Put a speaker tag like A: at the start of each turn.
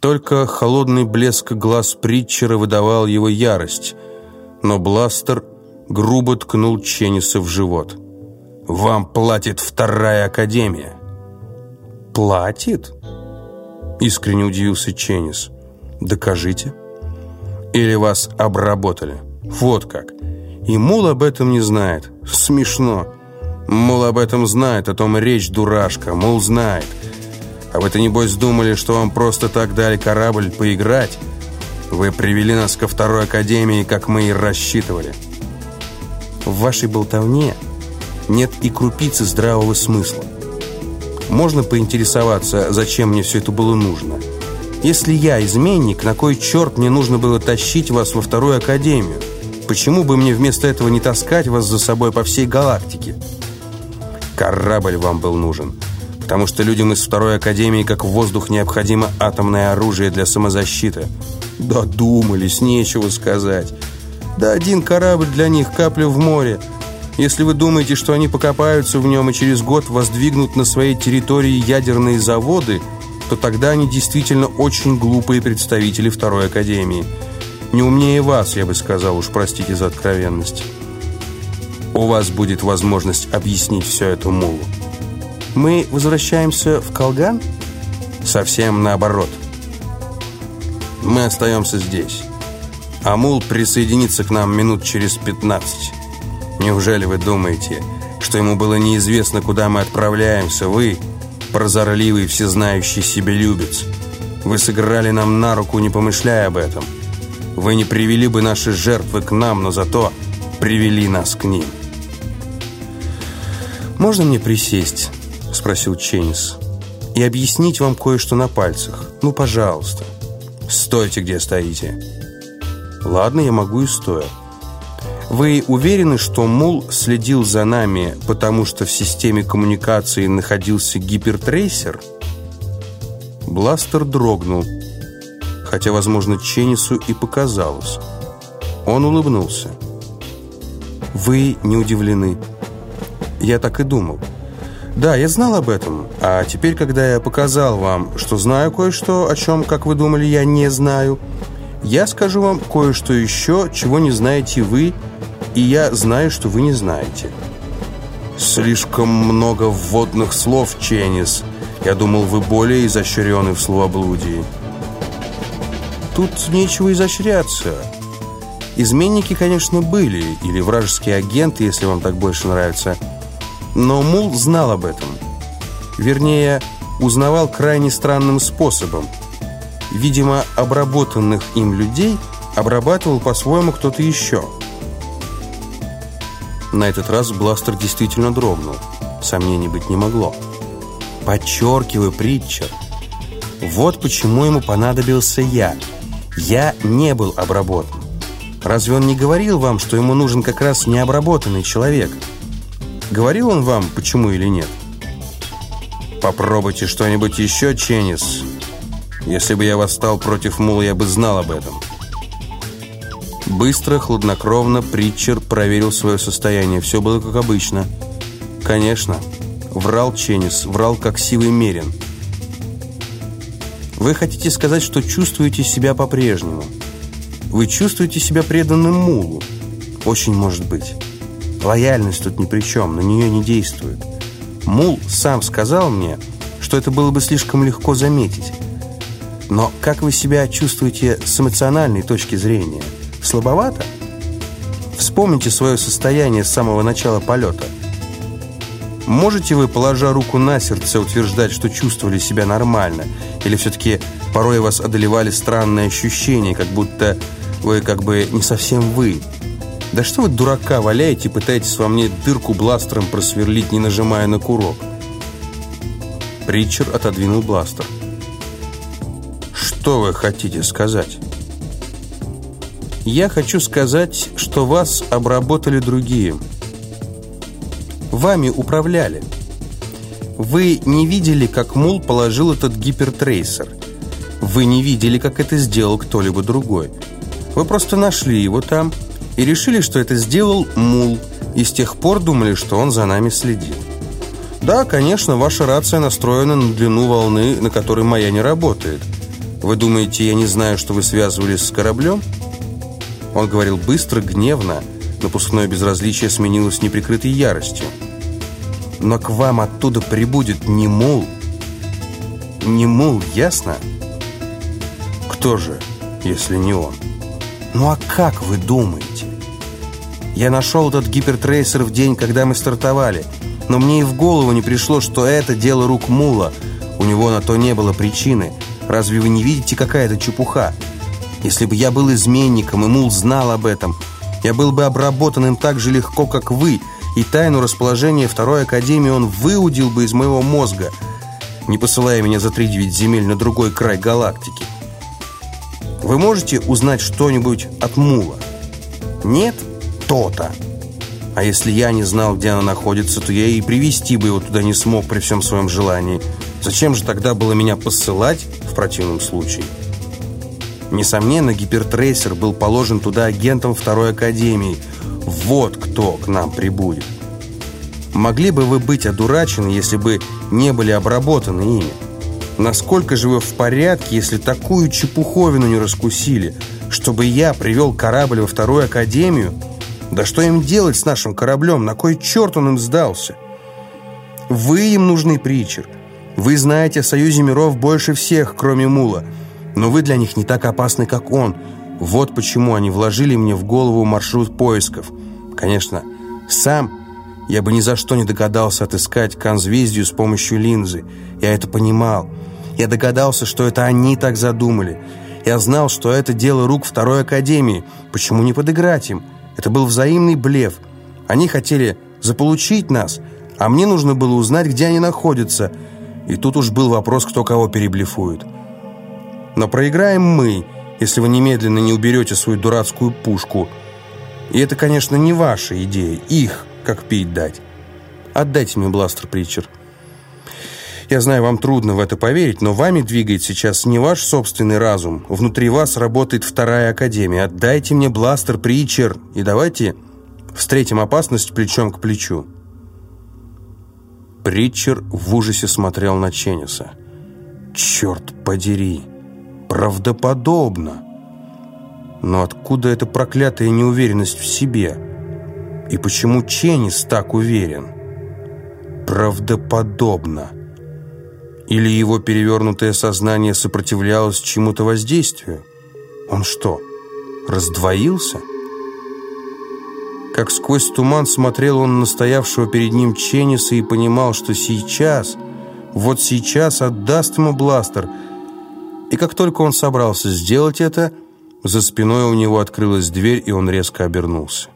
A: Только холодный блеск глаз Притчера выдавал его ярость, но бластер грубо ткнул Ченниса в живот. «Вам платит вторая академия».
B: «Платит?» Искренне удивился Ченнис. «Докажите».
A: «Или вас обработали?» «Вот как». И Мул об этом не знает. Смешно. Мул об этом знает, о том речь дурашка. Мул знает. А вы-то, небось, думали, что вам просто так дали корабль поиграть? Вы привели нас ко второй академии, как мы и рассчитывали.
B: В вашей болтовне нет и крупицы здравого смысла. Можно поинтересоваться, зачем мне все это было нужно? Если я изменник, на кой черт мне нужно было тащить вас во вторую академию? Почему бы мне вместо этого не таскать вас за собой по всей галактике?
A: Корабль вам был нужен. Потому что людям из второй академии, как воздух, необходимо атомное оружие для самозащиты. Додумались, нечего сказать. Да один корабль для них капля в море. Если вы думаете, что они покопаются в нем и через год воздвигнут на своей территории ядерные заводы, то тогда они действительно очень глупые представители второй академии – не умнее вас, я бы сказал, уж простите за откровенность. У вас будет возможность объяснить все это Мулу.
B: Мы возвращаемся в Колган?
A: Совсем наоборот. Мы остаемся здесь. А Мул присоединится к нам минут через 15. Неужели вы думаете, что ему было неизвестно, куда мы отправляемся? Вы, прозорливый, всезнающий себелюбец. Вы сыграли нам на руку, не помышляя об этом. Вы не привели бы наши жертвы к нам, но зато привели нас к ним.
B: «Можно мне присесть?» – спросил Ченнис. «И объяснить вам кое-что на пальцах. Ну, пожалуйста».
A: «Стойте, где стоите».
B: «Ладно, я могу и стоя». «Вы уверены, что Мул следил за нами, потому что в системе коммуникации находился гипертрейсер?» Бластер дрогнул хотя, возможно, Ченнису и показалось. Он улыбнулся. «Вы не удивлены?» «Я так и думал». «Да, я знал об этом, а теперь, когда я показал вам, что знаю кое-что, о чем, как вы думали, я не знаю, я скажу вам кое-что еще, чего не знаете вы, и я знаю, что вы не знаете».
A: «Слишком много вводных слов, Ченнис. Я думал, вы более изощрены в словоблудии».
B: Тут нечего изощряться. Изменники, конечно, были, или вражеские агенты, если вам так больше нравится. Но Мул знал об этом. Вернее, узнавал крайне странным способом. Видимо, обработанных им людей обрабатывал по-своему кто-то еще. На этот раз бластер действительно дрогнул. Сомнений быть не могло. Подчеркиваю, Притчер. Вот почему ему понадобился я – я не был обработан. Разве он не говорил вам, что ему нужен как раз необработанный человек? Говорил он вам, почему или нет?
A: Попробуйте что-нибудь еще, Ченнис. Если бы я восстал против Мула, я бы знал об этом.
B: Быстро, хладнокровно Притчер проверил свое состояние. Все было как обычно. Конечно, врал Ченнис, врал как сивый мерин. Вы хотите сказать, что чувствуете себя по-прежнему. Вы чувствуете себя преданным мулу. Очень может быть. Лояльность тут ни при чем, на нее не действует. Мул сам сказал мне, что это было бы слишком легко заметить. Но как вы себя чувствуете с эмоциональной точки зрения? Слабовато? Вспомните свое состояние с самого начала полета. Можете вы, положа руку на сердце, утверждать, что чувствовали себя нормально? Или все-таки порой вас одолевали странные ощущения, как будто вы как бы не совсем вы? Да что вы дурака валяете и пытаетесь во мне дырку бластером просверлить, не нажимая на курок? Притчер отодвинул бластер.
A: Что вы хотите сказать?
B: Я хочу сказать, что вас обработали другие. Вами управляли. Вы не видели, как Мул положил этот гипертрейсер. Вы не видели, как это сделал кто-либо другой. Вы просто нашли его там и решили, что это сделал Мул, и с тех пор думали, что он за нами следит. Да, конечно, ваша рация настроена на длину волны, на которой моя не работает. Вы думаете, я не знаю, что вы связывались с кораблем? Он говорил быстро, гневно. Напускное безразличие сменилось неприкрытой яростью. Но к вам оттуда прибудет не мул. Не мул, ясно? Кто же, если не он? Ну а как вы думаете? Я нашел этот гипертрейсер в день, когда мы стартовали. Но мне и в голову не пришло, что это дело рук мула. У него на то не было причины. Разве вы не видите, какая это чепуха? Если бы я был изменником, и мул знал об этом, я был бы обработан им так же легко, как вы, и тайну расположения Второй Академии он выудил бы из моего мозга, не посылая меня за три девять земель на другой край галактики. Вы можете узнать что-нибудь от мула? Нет? То-то. А если я не знал, где она находится, то я и привести бы его туда не смог при всем своем желании. Зачем же тогда было меня посылать в противном случае? Несомненно, гипертрейсер был положен туда агентом Второй Академии. Вот кто к нам прибудет. Могли бы вы быть одурачены, если бы не были обработаны ими? Насколько же вы в порядке, если такую чепуховину не раскусили, чтобы я привел корабль во Вторую Академию? Да что им делать с нашим кораблем? На кой черт он им сдался? Вы им нужны, Притчер. Вы знаете о Союзе миров больше всех, кроме Мула. Но вы для них не так опасны, как он. Вот почему они вложили мне в голову маршрут поисков. Конечно, сам я бы ни за что не догадался отыскать конзвездию с помощью линзы. Я это понимал. Я догадался, что это они так задумали. Я знал, что это дело рук Второй Академии. Почему не подыграть им? Это был взаимный блеф. Они хотели заполучить нас, а мне нужно было узнать, где они находятся. И тут уж был вопрос, кто кого переблефует. Но проиграем мы, если вы немедленно не уберете свою дурацкую пушку. И это, конечно, не ваша идея. Их, как пить дать. Отдайте мне бластер, Притчер. Я знаю, вам трудно в это поверить, но вами двигает сейчас не ваш собственный разум. Внутри вас работает вторая академия. Отдайте мне бластер, Притчер, и давайте встретим опасность плечом к плечу. Притчер в ужасе смотрел на Ченниса. «Черт подери! Правдоподобно! Но откуда эта проклятая неуверенность в себе? И почему Ченнис так уверен? Правдоподобно!» Или его перевернутое сознание сопротивлялось чему-то воздействию? Он что, раздвоился? Как сквозь туман смотрел он на стоявшего перед ним Ченниса и понимал, что сейчас, вот сейчас отдаст ему бластер. И как только он собрался сделать это, за спиной у него открылась дверь, и он резко обернулся.